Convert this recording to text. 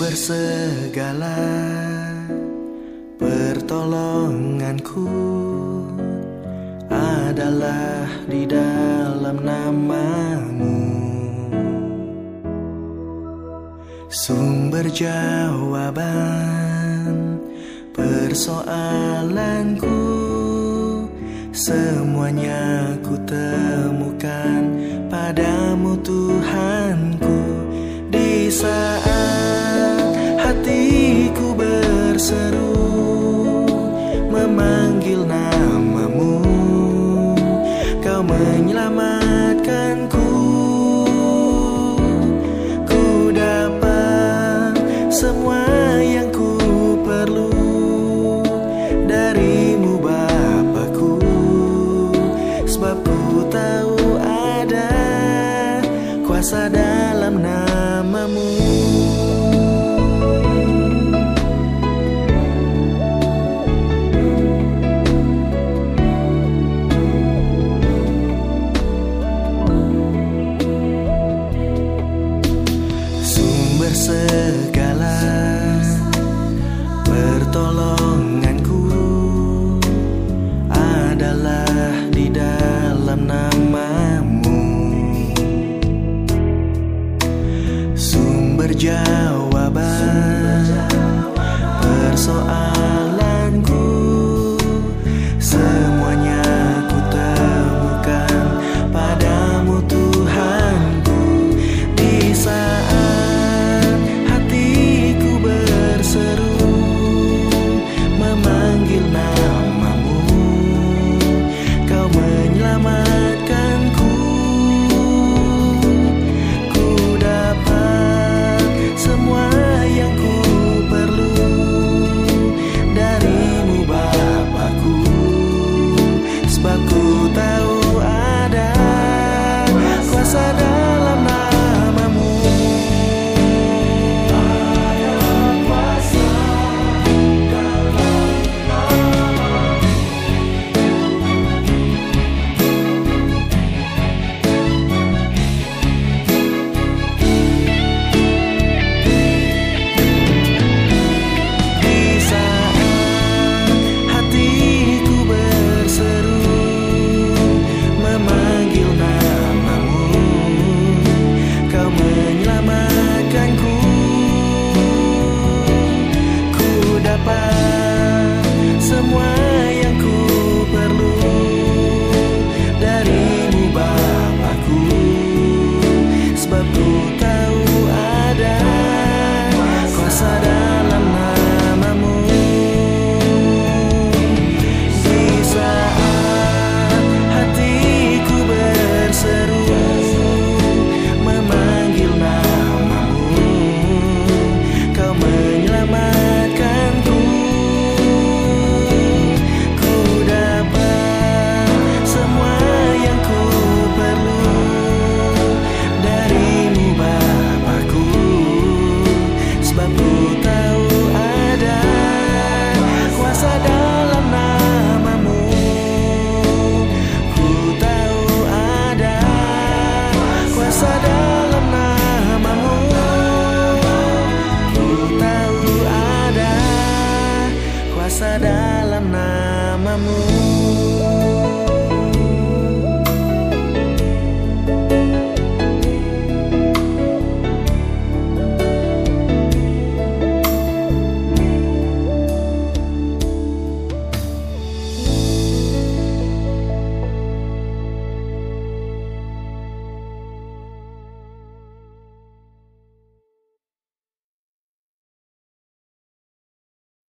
Sumber segala pertolonganku adalah di dalam namamu. Sumber jawaban persoalanku Semuanya menyelamatkanku. Ku dapat semua yang ku perlu Darimu Bapakku. Sebab ku tahu ada kuasa segala bertolong